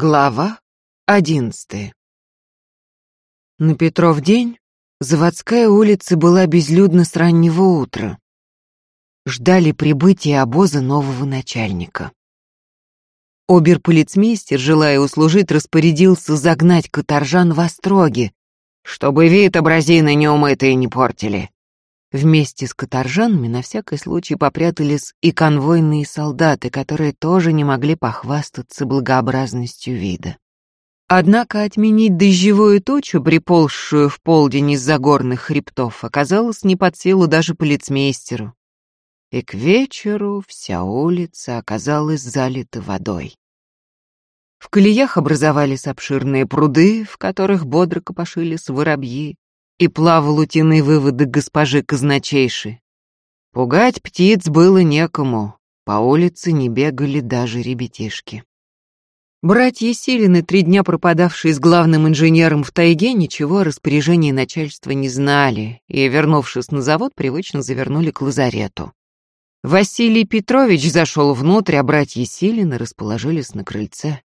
Глава одиннадцатая На Петров день заводская улица была безлюдна с раннего утра. Ждали прибытия обоза нового начальника. Оберполицмейстер, желая услужить, распорядился загнать каторжан в остроги, чтобы вид образины неумытые не портили. Вместе с каторжанами на всякий случай попрятались и конвойные солдаты, которые тоже не могли похвастаться благообразностью вида. Однако отменить дождевую тучу, приползшую в полдень из-за горных хребтов, оказалось не под силу даже полицмейстеру. И к вечеру вся улица оказалась залита водой. В колеях образовались обширные пруды, в которых бодро копошились воробьи, и плавал утиный выводок госпожи казначейши. Пугать птиц было некому, по улице не бегали даже ребятишки. Братья Силины, три дня пропадавшие с главным инженером в тайге, ничего о распоряжении начальства не знали и, вернувшись на завод, привычно завернули к лазарету. Василий Петрович зашел внутрь, а братья Силины расположились на крыльце.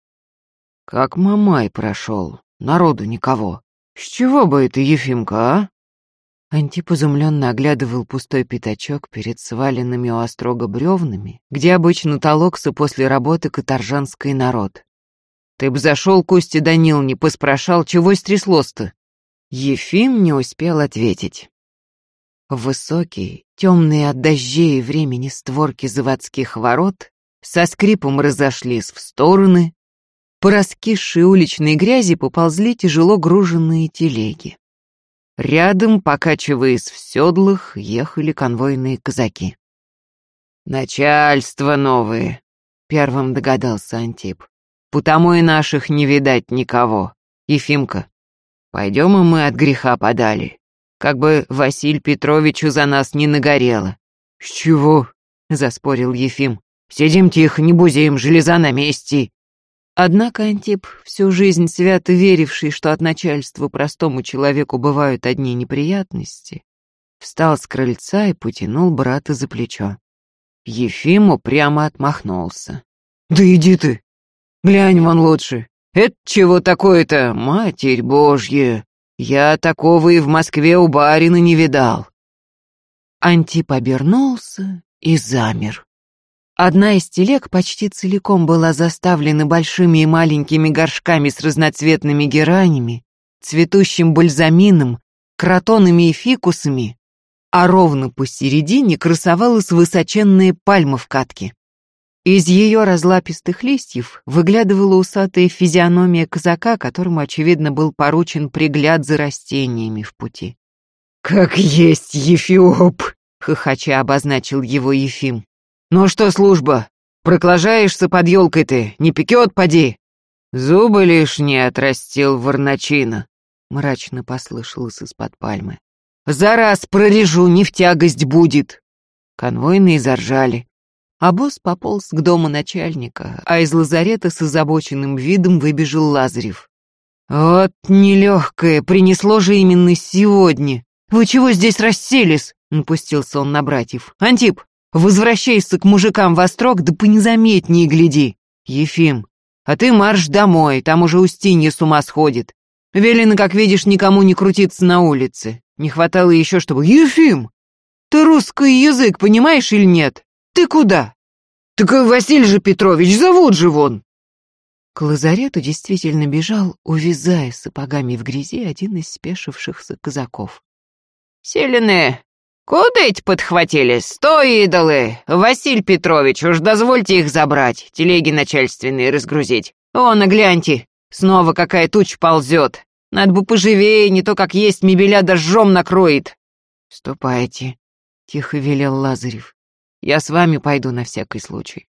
«Как Мамай прошел, народу никого», «С чего бы это, Ефимка, а?» Антип изумленно оглядывал пустой пятачок перед сваленными у острога бревнами, где обычно толокся после работы каторжанский народ. «Ты б зашел, Костя Данил, не поспрашал, чего стряслось-то?» Ефим не успел ответить. Высокие, темные от дождей и времени створки заводских ворот со скрипом разошлись в стороны, по раскисшей уличной грязи поползли тяжело груженные телеги. Рядом, покачиваясь в седлах, ехали конвойные казаки. «Начальство новое», — первым догадался Антип. «Потому и наших не видать никого. Ефимка, пойдем и мы от греха подали, как бы Василь Петровичу за нас не нагорело». «С чего?» — заспорил Ефим. «Сидим тихо, не бузеем, железа на месте». Однако Антип, всю жизнь свято веривший, что от начальства простому человеку бывают одни неприятности, встал с крыльца и потянул брата за плечо. Ефиму прямо отмахнулся. «Да иди ты! Глянь вон лучше! Это чего такое-то, Матерь Божья! Я такого и в Москве у барина не видал!» Антип обернулся и замер. Одна из телег почти целиком была заставлена большими и маленькими горшками с разноцветными геранями, цветущим бальзамином, кротонами и фикусами, а ровно посередине красовалась высоченная пальма в катке. Из ее разлапистых листьев выглядывала усатая физиономия казака, которому, очевидно, был поручен пригляд за растениями в пути. «Как есть, Ефиоп!» — хохоча обозначил его Ефим. «Ну что, служба, проклажаешься под елкой ты, не пекет, поди?» «Зубы лишние отрастил ворначина», — мрачно послышалось из-под пальмы. «За раз прорежу, не в тягость будет!» Конвойные заржали. А босс пополз к дому начальника, а из лазарета с озабоченным видом выбежал Лазарев. «Вот нелегкое, принесло же именно сегодня. Вы чего здесь расселись?» — напустился он на братьев. «Антип, Возвращайся к мужикам во строк, да понезаметнее гляди. Ефим, а ты марш домой, там уже Устинья с ума сходит. Велено, как видишь, никому не крутиться на улице. Не хватало еще, чтобы... Ефим, ты русский язык понимаешь или нет? Ты куда? Так Василий же Петрович, зовут же вон. К лазарету действительно бежал, увязая сапогами в грязи, один из спешившихся казаков. «Селены, «Куда эти подхватились? Стой, идолы! Василь Петрович, уж дозвольте их забрать, телеги начальственные разгрузить. О, нагляньте, снова какая туча ползет. Надо бы поживее, не то как есть мебеля дожжом накроет». «Ступайте», — тихо велел Лазарев. «Я с вами пойду на всякий случай.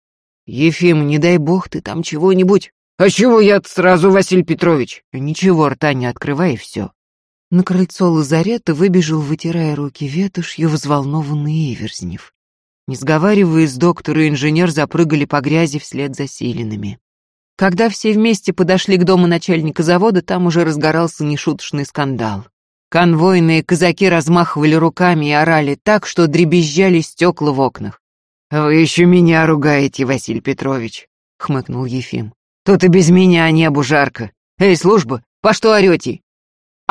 Ефим, не дай бог ты там чего-нибудь». «А чего я сразу, Василий Петрович?» «Ничего, рта не открывай и все». На крыльцо лазарета выбежал, вытирая руки ветошью, взволнованный Иверзнев. Не сговариваясь, доктор и инженер запрыгали по грязи вслед за Силинами. Когда все вместе подошли к дому начальника завода, там уже разгорался нешуточный скандал. Конвойные казаки размахивали руками и орали так, что дребезжали стекла в окнах. «Вы еще меня ругаете, Василий Петрович», — хмыкнул Ефим. Тут и без меня небу жарко. Эй, служба, по что орете?»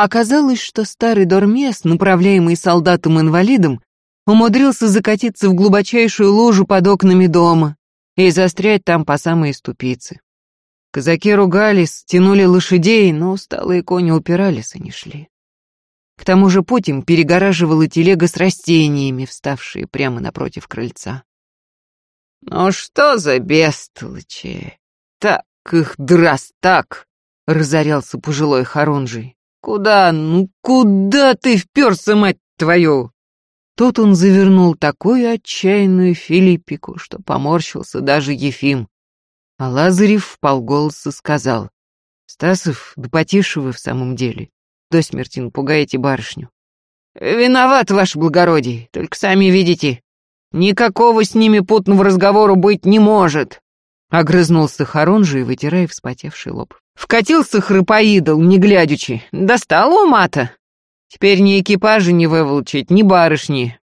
Оказалось, что старый дормес, направляемый солдатом-инвалидом, умудрился закатиться в глубочайшую лужу под окнами дома и застрять там по самые ступицы. Казаки ругались, тянули лошадей, но усталые кони упирались и не шли. К тому же путь им перегораживала телега с растениями, вставшие прямо напротив крыльца. «Ну что за бестолочи? Так их драс так!» — разорялся пожилой Харунжий. «Куда, ну куда ты вперся, мать твою?» Тут он завернул такую отчаянную Филиппику, что поморщился даже Ефим. А Лазарев вполголоса сказал, «Стасов, да потише вы в самом деле. До смерти напугаете барышню». «Виноват, ваше благородие, только сами видите, никакого с ними путного разговора быть не может», — огрызнулся Харунжий, вытирая вспотевший лоб. Вкатился храпоидол, не глядячи. Достал ума-то. Теперь ни экипажа не выволчить, ни барышни.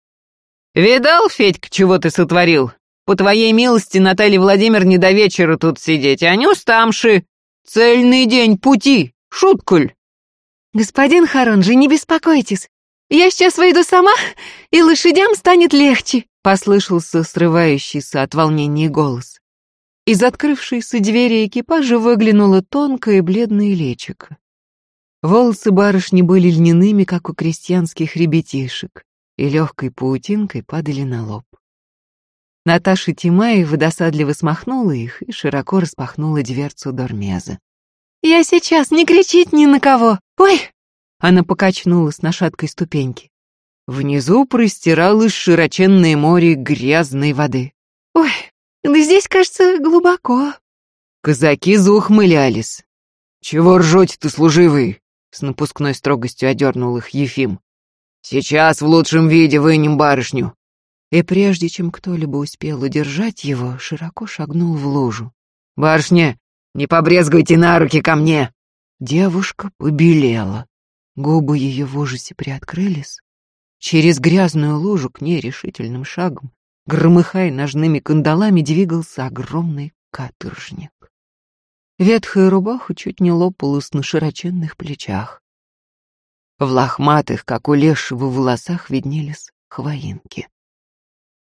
Видал, Федька, чего ты сотворил? По твоей милости, Наталья Владимир, не до вечера тут сидеть, а не устамши. Цельный день пути, шуткуль. Господин Харонжи, не беспокойтесь. Я сейчас выйду сама, и лошадям станет легче, послышался срывающийся от волнения голос. Из открывшейся двери экипажа выглянуло тонкое бледное личико. Волосы барышни были льняными, как у крестьянских ребятишек, и легкой паутинкой падали на лоб. Наташа Тимаева досадливо смахнула их и широко распахнула дверцу Дормеза. «Я сейчас, не кричить ни на кого! Ой!» Она покачнулась на шаткой ступеньке. Внизу простиралось широченное море грязной воды. «Ой, да здесь, кажется, глубоко. Казаки заухмылялись. «Чего ржете-то, служивый?» С напускной строгостью одернул их Ефим. «Сейчас в лучшем виде вынем барышню». И прежде чем кто-либо успел удержать его, широко шагнул в лужу. «Барышня, не побрезгуйте на руки ко мне!» Девушка побелела. Губы ее в ужасе приоткрылись. Через грязную лужу к ней решительным шагом громыхая ножными кандалами, двигался огромный каторжник. Ветхая рубаха чуть не лопалась на широченных плечах. В лохматых, как у лешего, волосах виднелись хвоинки.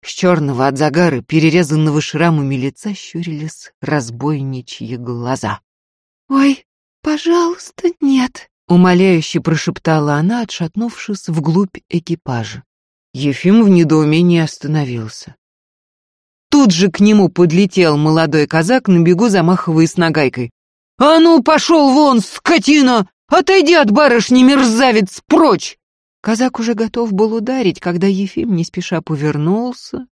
С черного от загара, перерезанного шрамами лица, щурились разбойничьи глаза. «Ой, пожалуйста, нет!» — умоляюще прошептала она, отшатнувшись вглубь экипажа. Ефим в недоумении остановился. Тут же к нему подлетел молодой казак на бегу, замахиваясь нагайкой. «А ну, пошел вон, скотина! Отойди от барышни, мерзавец, прочь!» Казак уже готов был ударить, когда Ефим не спеша повернулся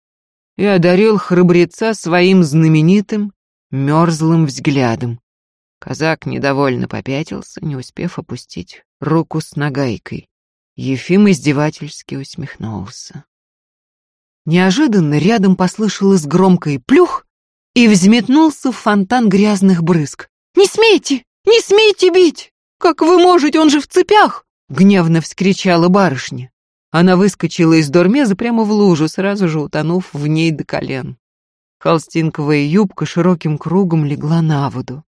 и одарил храбреца своим знаменитым мерзлым взглядом. Казак недовольно попятился, не успев опустить руку с нагайкой. Ефим издевательски усмехнулся. Неожиданно рядом послышалось громкое плюх, и взметнулся в фонтан грязных брызг. «Не смейте! Не смейте бить! Как вы можете, он же в цепях!» Гневно вскричала барышня. Она выскочила из дормеза прямо в лужу, сразу же утонув в ней до колен. Холстинковая юбка широким кругом легла на воду.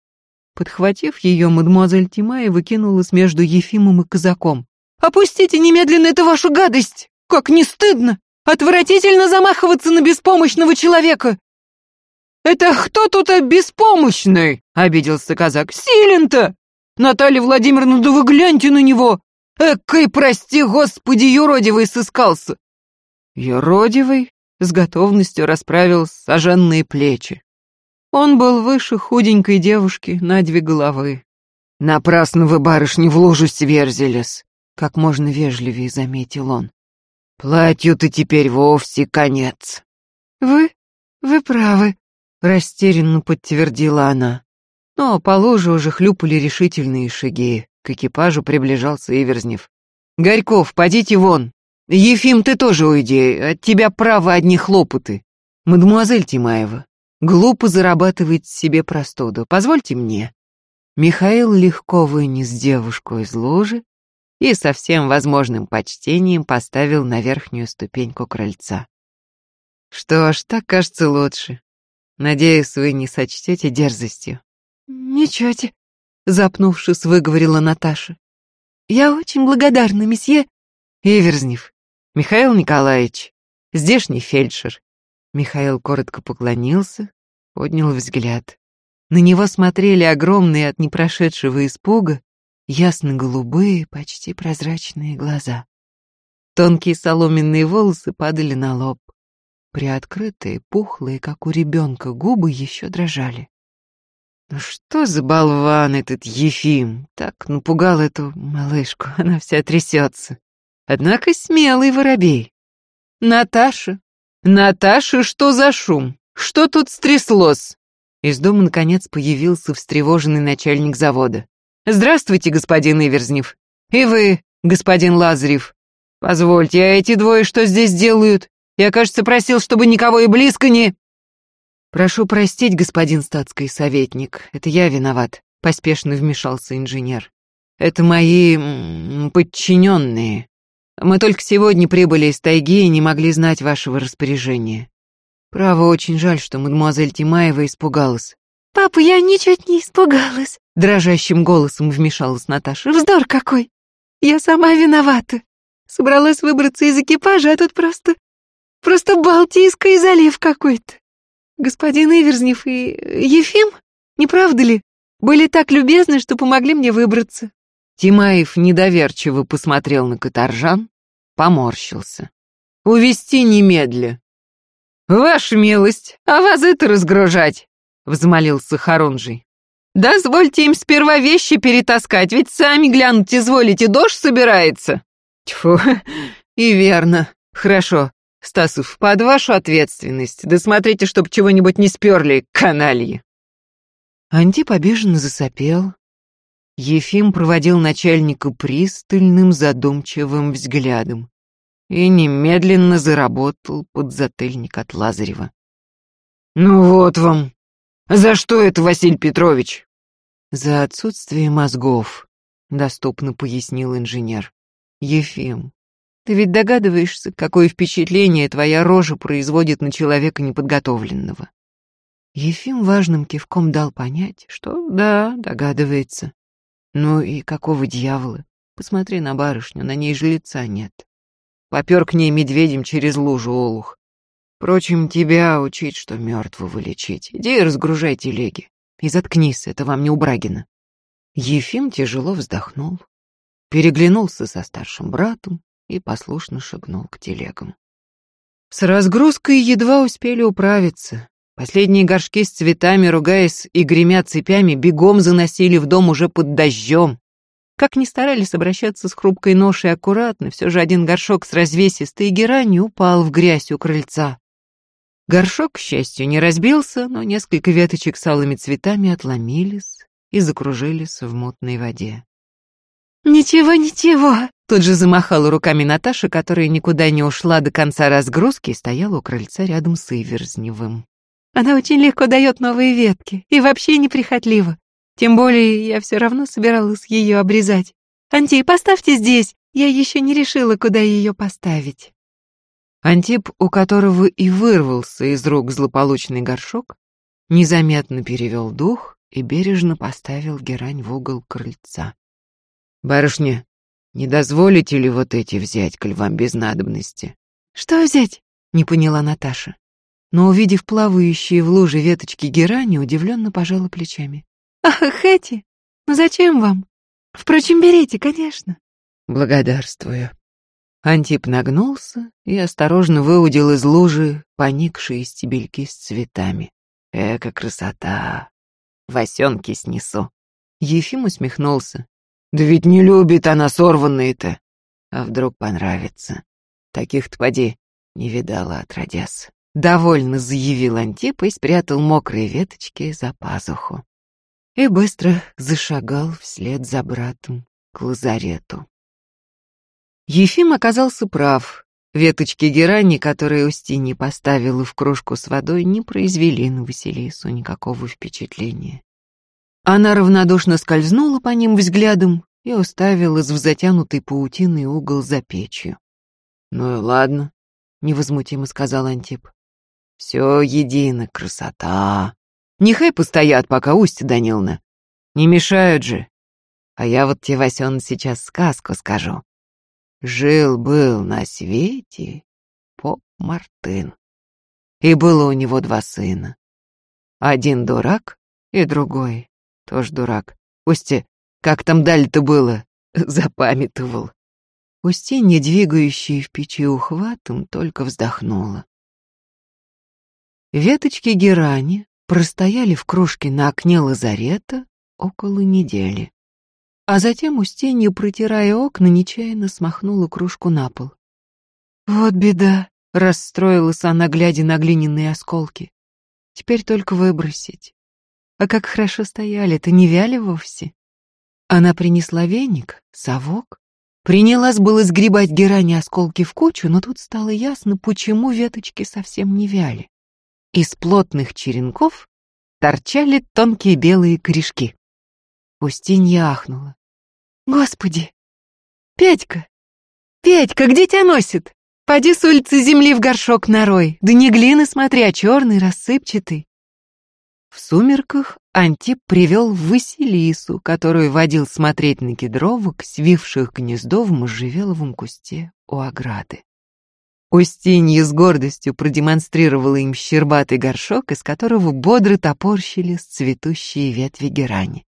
Подхватив ее, мадемуазель Тимаева кинулась между Ефимом и казаком. Опустите немедленно эту вашу гадость! Как не стыдно! Отвратительно замахиваться на беспомощного человека!» «Это кто тут беспомощный?» — обиделся казак. «Силен-то! Наталья Владимировна, да вы гляньте на него! Экой, прости господи, юродивый сыскался!» Юродивый с готовностью расправил сожженные плечи. Он был выше худенькой девушки на две головы. «Напрасно вы, барышни, в лужу сверзились как можно вежливее заметил он. «Платью-то теперь вовсе конец». «Вы? Вы правы», — растерянно подтвердила она. Но по лужу уже хлюпали решительные шаги. К экипажу приближался Иверзнев. «Горьков, подите вон! Ефим, ты тоже уйди, от тебя право одни хлопоты. Мадемуазель Тимаева, глупо зарабатывать себе простуду, позвольте мне». Михаил легко вынес девушку из ложи и со всем возможным почтением поставил на верхнюю ступеньку крыльца. «Что ж, так кажется лучше. Надеюсь, вы не сочтете дерзостью». ничете», — запнувшись, выговорила Наташа. «Я очень благодарна, месье...» «Иверзнев, Михаил Николаевич, здешний фельдшер». Михаил коротко поклонился, поднял взгляд. На него смотрели огромные от непрошедшего испуга, ясно-голубые, почти прозрачные глаза. Тонкие соломенные волосы падали на лоб. Приоткрытые, пухлые, как у ребенка, губы еще дрожали. Ну что за болван этот Ефим? Так напугал эту малышку, она вся трясется. Однако смелый воробей. Наташа, Наташа, что за шум? Что тут стряслось? Из дома, наконец, появился встревоженный начальник завода. «Здравствуйте, господин Иверзнев. И вы, господин Лазарев. Позвольте, а эти двое что здесь делают? Я, кажется, просил, чтобы никого и близко не...» «Прошу простить, господин статский советник, это я виноват», — поспешно вмешался инженер. «Это мои подчиненные. Мы только сегодня прибыли из тайги и не могли знать вашего распоряжения. Право, очень жаль, что мадемуазель Тимаева испугалась». «Папа, я ничуть не испугалась», — дрожащим голосом вмешалась Наташа. «Вздор какой! Я сама виновата. Собралась выбраться из экипажа, а тут просто... просто Балтийский залив какой-то. Господин Иверзнев и Ефим, не правда ли, были так любезны, что помогли мне выбраться. Тимаев недоверчиво посмотрел на каторжан, поморщился. «Увести немедля». «Ваша милость, а вас это разгружать?» — взмолился Харунжий. «Дозвольте им сперва вещи перетаскать, ведь сами глянуть изволите, дождь собирается». Тьфу, и верно. Хорошо, Стасов, под вашу ответственность. Да смотрите, чтоб чего-нибудь не сперли, канальи. Антип обиженно засопел. Ефим проводил начальника пристальным задумчивым взглядом и немедленно заработал под затыльник от Лазарева. «Ну вот вам! За что это, Василий Петрович?» «За отсутствие мозгов», — доступно пояснил инженер. «Ефим, ты ведь догадываешься, какое впечатление твоя рожа производит на человека неподготовленного. Ефим важным кивком дал понять, что да, догадывается. Ну и какого дьявола? Посмотри на барышню, на ней же лица нет. Попер к ней медведем через лужу олух. Впрочем, тебя учить, что мертвого лечить. Иди разгружай телеги. И заткнись, это вам не у Брагина. Ефим тяжело вздохнул, переглянулся со старшим братом, и послушно шагнул к телегам. С разгрузкой едва успели управиться. Последние горшки с цветами, ругаясь и гремя цепями, бегом заносили в дом уже под дождем. Как ни старались обращаться с хрупкой ношей аккуратно, все же один горшок с развесистой геранью упал в грязь у крыльца. Горшок, к счастью, не разбился, но несколько веточек с алыми цветами отломились и закружились в мутной воде. «Ничего, ничего», Тут же замахала руками Наташа, которая никуда не ушла до конца разгрузки и стояла у крыльца рядом с Иверзневым. «Она очень легко дает новые ветки и вообще неприхотлива. Тем более я все равно собиралась ее обрезать. Антей, поставьте здесь, я еще не решила, куда ее поставить». Антип, у которого и вырвался из рук злополучный горшок, незаметно перевел дух и бережно поставил герань в угол крыльца. «Барышня, не дозволите ли вот эти взять, коль вам без надобности? Что взять? Не поняла Наташа. Но, увидев плавающие в луже веточки герани, удивленно пожала плечами. Ах, эти? Ну зачем вам? Впрочем, берите, конечно. Благодарствую. Антип нагнулся и осторожно выудил из лужи поникшие стебельки с цветами. Эка красота! Васенки снесу. Ефим усмехнулся. Да ведь не любит она сорванные-то. А вдруг понравится? Таких-то поди не видала отродясь. Довольно заявил Антип и спрятал мокрые веточки за пазуху. И быстро зашагал вслед за братом к лазарету. Ефим оказался прав. Веточки герани, которые Устинья поставила в кружку с водой, не произвели на Василису никакого впечатления. Она равнодушно скользнула по ним взглядом и уставилась в затянутый паутиной угол за печью. «Ну и ладно», — невозмутимо сказал Антип. «Все едино, красота. Нехай постоят, пока Устья Даниловна Не мешают же. А я вот тебе, Васен, сейчас сказку скажу. Жил-был на свете поп Мартын. И было у него два сына. Один дурак и другой тоже дурак. Устья, как там далее-то было? Запамятовал. Устинья, двигающая в печи ухватом, только вздохнула. Веточки герани простояли в кружке на окне лазарета около недели. А затем Устинья, протирая окна, нечаянно смахнула кружку на пол. «Вот беда!» — расстроилась она, глядя на глиняные осколки. «Теперь только выбросить. А как хорошо стояли-то, не вяли вовсе». Она принесла веник, совок, принялась было сгребать герани осколки в кучу, но тут стало ясно, почему веточки совсем не вяли. Из плотных черенков торчали тонкие белые корешки. Устинья ахнула. «Господи! Петька! Петька, где тебя носит? Поди с улицы земли в горшок нарой, да не глины смотри, а черный, рассыпчатый». В сумерках Антип привел Василису, которую водил смотреть на кедровок, свивших гнездо в можжевеловом кусте у ограды. Устинья с гордостью продемонстрировала им щербатый горшок, из которого бодро топорщились цветущие ветви герани.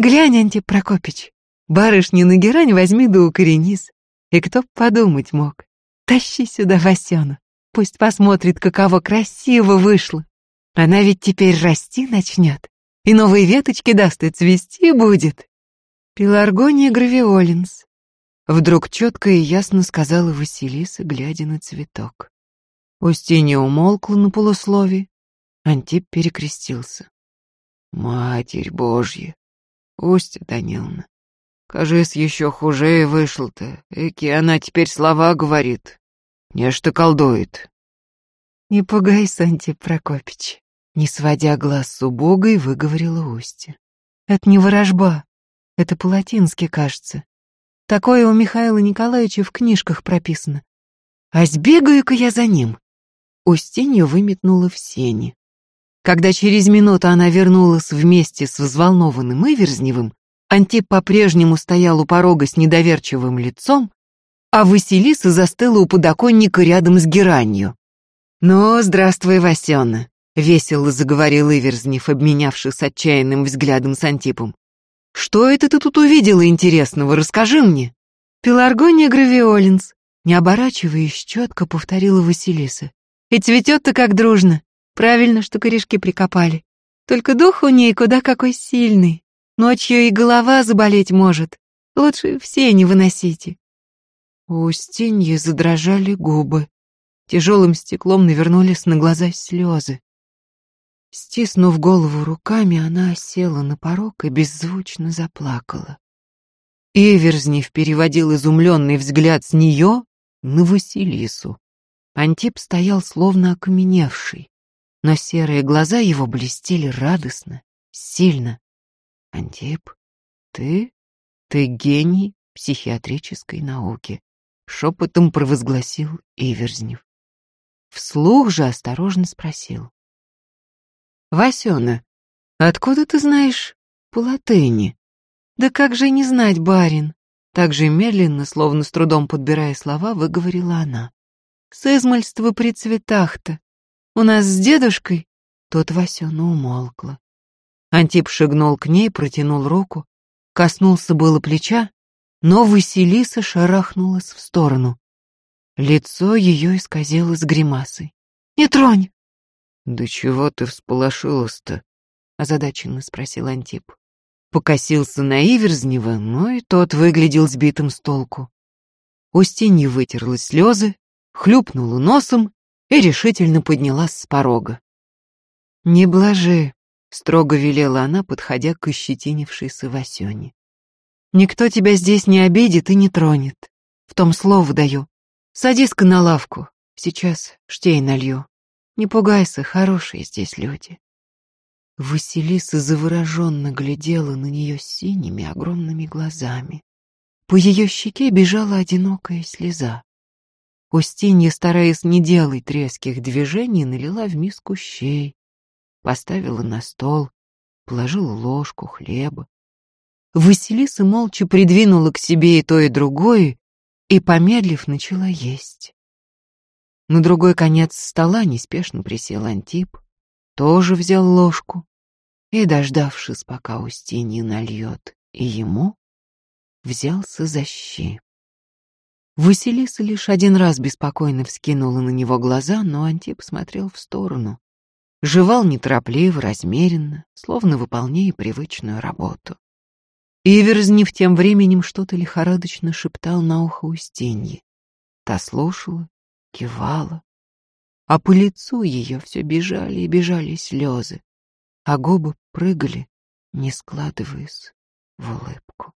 Глянь, Антип Прокопич, барышни на герань возьми да укоренись. И кто подумать мог. Тащи сюда Васяну, пусть посмотрит, каково красиво вышло. Она ведь теперь расти начнет, и новые веточки даст, и цвести будет. Пеларгония гравиолинс. Вдруг четко и ясно сказала Василиса, глядя на цветок. Устинья умолкла на полуслове. Антип перекрестился. «Матерь Божья! Устья Даниловна. Кажись, еще хуже вышел-то. Эки она теперь слова говорит. Нечто колдует. Не пугай, Санти Прокопич. Не сводя глаз с убогой, выговорила Устья. Это не ворожба. Это по-латински, кажется. Такое у Михаила Николаевича в книжках прописано. А сбегаю-ка я за ним. Устинью выметнула в сени. Когда через минуту она вернулась вместе с взволнованным Иверзневым, Антип по-прежнему стоял у порога с недоверчивым лицом, а Василиса застыла у подоконника рядом с геранью. «Ну, здравствуй, Васёна», — весело заговорил Иверзнев, обменявшись отчаянным взглядом с Антипом. «Что это ты тут увидела интересного? Расскажи мне». «Пеларгония гравиолинс», — не оборачиваясь, четко повторила Василиса. «И цветет-то как дружно. Правильно, что корешки прикопали. Только дух у ней куда какой сильный. Ночью и голова заболеть может. Лучше все не выносите. У Устиньи задрожали губы. Тяжелым стеклом навернулись на глаза слезы. Стиснув голову руками, она села на порог и беззвучно заплакала. Иверзнев переводил изумленный взгляд с нее на Василису. Антип стоял словно окаменевший но серые глаза его блестели радостно, сильно. «Антип, ты? Ты гений психиатрической науки», — шепотом провозгласил Иверзнев. Вслух же осторожно спросил. «Васёна, откуда ты знаешь по-латыни?» «Да как же не знать, барин?» Так же медленно, словно с трудом подбирая слова, выговорила она. «С измальства при цветах-то. У нас с дедушкой...» Тот Васёна умолкла. Антип шагнул к ней, протянул руку, коснулся было плеча, но Василиса шарахнулась в сторону. Лицо ее исказилось гримасой. «Не тронь!» «Да чего ты всполошилась-то?» — озадаченно спросил Антип. Покосился на Иверзнева, но и тот выглядел сбитым с толку. Устинья вытерла слезы, хлюпнула носом и решительно поднялась с порога. «Не блажи», — строго велела она, подходя к ощетинившейся Васёне. «Никто тебя здесь не обидит и не тронет. В том слово даю. Садись-ка на лавку, сейчас штей налью. Не пугайся, хорошие здесь люди». Василиса завороженно глядела на нее синими огромными глазами. По ее щеке бежала одинокая слеза. Устинья, стараясь не делать резких движений, налила в миску щей, поставила на стол, положила ложку хлеба. Василиса молча придвинула к себе и то, и другое, и, помедлив, начала есть. На другой конец стола неспешно присел Антип, тоже взял ложку и, дождавшись, пока Устинья нальет и ему, взялся за щи. Василиса лишь один раз беспокойно вскинула на него глаза, но Антип смотрел в сторону. Жевал неторопливо, размеренно, словно выполняя привычную работу. Иверзнев тем временем что-то лихорадочно шептал на ухо Устиньи. Та слушала, кивала, а по лицу ее все бежали и бежали слезы, а губы прыгали, не складываясь в улыбку.